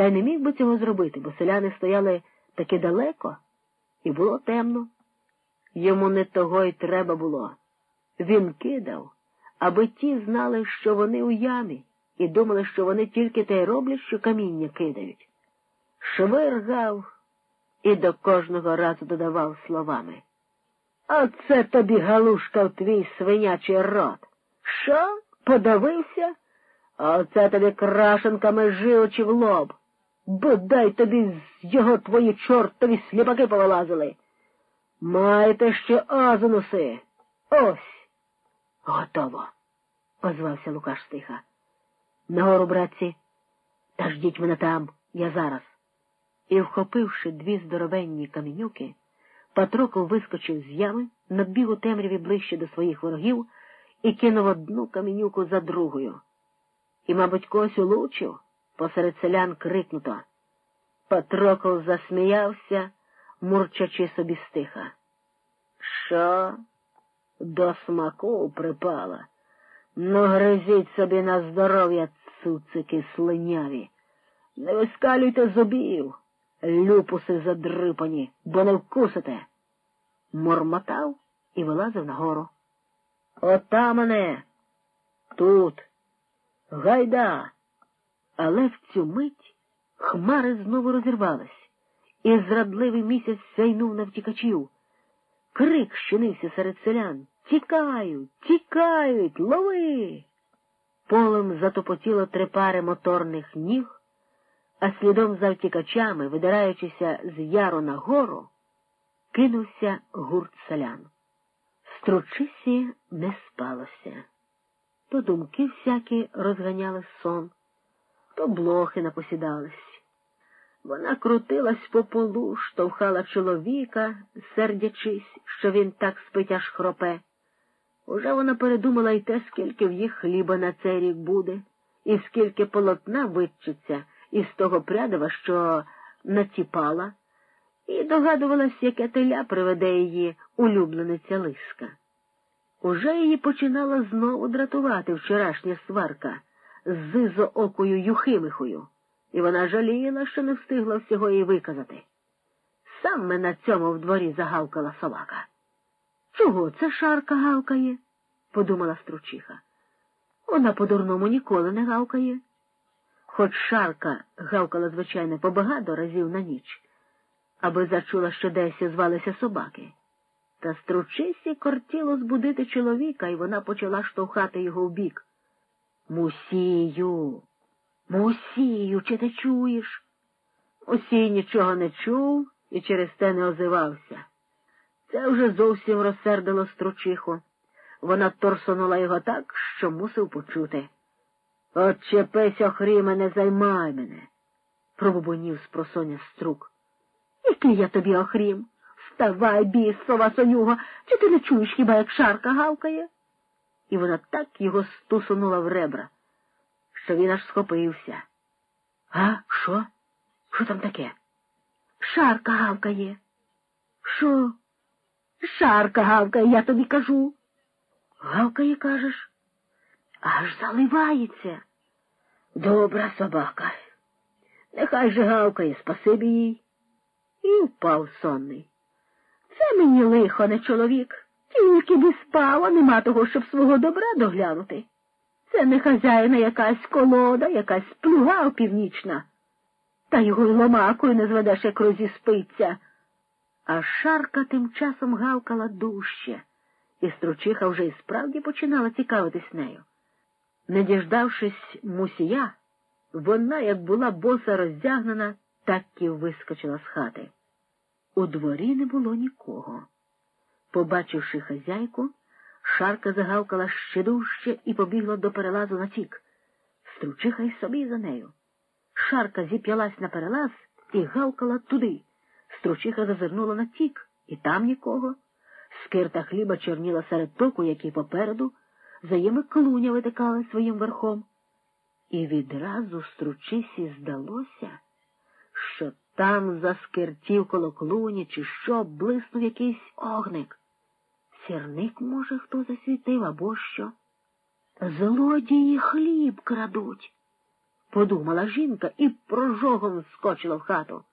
та й не міг би цього зробити, бо селяни стояли таки далеко, і було темно. Йому не того й треба було. Він кидав, аби ті знали, що вони у ямі, і думали, що вони тільки те й роблять, що каміння кидають. Швиргав і до кожного разу додавав словами. Оце тобі галушка в твій свинячий рот. Що? Подавився? А оце тобі крашенками жилочі в лоб. Бодай тобі з його твої чортові сліпаки повилазили. Маєте ще азонуси. Ось. Готово, озвався Лукаш стиха. Нагору, братці, та ждіть мене там, я зараз. І, вхопивши дві здоровенні камінюки, Патрокол вискочив з ями, надбіг у темряві ближче до своїх ворогів і кинув одну камінюку за другою. І, мабуть, когось улучив, посеред селян крикнуто. Патрокол засміявся, мурчачи собі стиха. Що? До смаку припала. Ну, гризіть собі на здоров'я, цуцики слиняві. Не вискалюйте зубів, люпуси задрипані, бо не вкусите. Мормотав і вилазив нагору. Отамане, тут, гайда. Але в цю мить хмари знову розірвались, і зрадливий місяць сяйнув на втікачів. Крик щинився серед селян. Тікають, тікають, лови. Полем затопотіло три пари моторних ніг, а слідом за втікачами, видираючися з яру на гору, кинувся гурт селян. Стручисі не спалося. То думки всякі розганяли сон, то блохи напосідались. Вона крутилась по полу, штовхала чоловіка, сердячись, що він так спить аж хропе. Уже вона передумала й те, скільки в їх хліба на цей рік буде, і скільки полотна витчиться із того прядова, що натіпала, і догадувалась, яке теля приведе її улюблениця лиска. Уже її починала знову дратувати вчорашня сварка з зизоокою Юхимихою, і вона жаліла, що не встигла всього їй виказати. Саме на цьому в дворі загавкала собака. Чого це шарка гавкає? подумала Стручиха. Вона по-дурному ніколи не гавкає. Хоч шарка гавкала, звичайно, побагато разів на ніч, аби зачула, що десь звалися собаки. Та стручисі кортіло збудити чоловіка, і вона почала штовхати його в бік. Мусію, мусію, чи ти чуєш? Усій нічого не чув і через те не озивався. Це вже зовсім розсердило стручиху. Вона торсонула його так, що мусив почути. Отчепись, охріме, не займай мене, пробубонів з просоня струк. Який я тобі охрім? Вставай, бісова сонюга, чи ти не чуєш хіба, як шарка гавкає? І вона так його стусунула в ребра, що він аж схопився. А, що? Що там таке? Шарка гавкає. Що? Шарка гавкає, я тобі кажу. Гавкає, кажеш? Аж заливається. Добра собака. Нехай же гавкає, спасибі їй. І впав сонний. Це мені лихо, не чоловік. Тільки би спав, а нема того, щоб свого добра доглянути. Це не хазяїна якась колода, якась плуга опівнічна. Та його й ломакою не зведеш, як розіспиться. А шарка тим часом гавкала дужче, і стручиха вже і справді починала цікавитись нею. Не діждавшись мусія, вона, як була боса роздягнена, так і вискочила з хати. У дворі не було нікого. Побачивши хазяйку, шарка загавкала ще дужче і побігла до перелазу на тік. Стручиха й собі за нею. Шарка зіп'ялась на перелаз і гавкала туди. Стручиха зазирнула на тік, і там нікого. Скирта хліба чорніла серед току, який попереду, заєми клуня витикали своїм верхом. І відразу стручисі здалося, що там заскиртів коло клуні, чи що блиснув якийсь огник. Сірник, може, хто засвітив, або що. Злодії хліб крадуть. подумала жінка і прожогом скочила в хату.